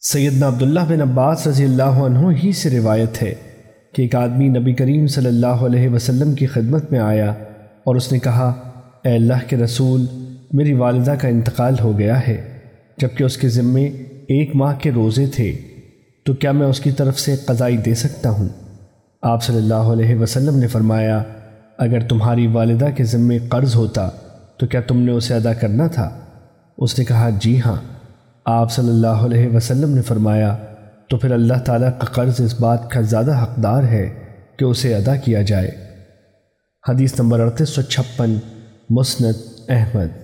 سیدنا عبداللہ بن عباس رضی اللہ عنہ ہی سے روایت ہے کہ ایک آدمی نبی کریم صلی اللہ علیہ وسلم کی خدمت میں آیا اور اس نے کہا، اے اللہ کے رسول، میری والدہ کا انتقال ہو گیا ہے۔ جبکہ اس کے ذمے ایک ماہ کے روزے تھے، تو کیا میں اس کی طرف سے قضائی دے سکتا ہوں؟ آپ صلی اللہ علیہ وسلم نے فرمایا، اگر تمہاری والدہ کے ذمے قرض ہوتا، تو کیا تم نے اسے ادا کرنا تھا؟ اس نے کہا جی ہاں۔ آپ صلی اللہ علیہ وسلم نے فرمایا، تو پھر اللہ تعالیٰ کا قرض اس بات کا زیادہ حقدار ہے کہ اسے ادا کیا جائے۔ حدیث نمبر اڑتیس سو چھپن، مسند احمد۔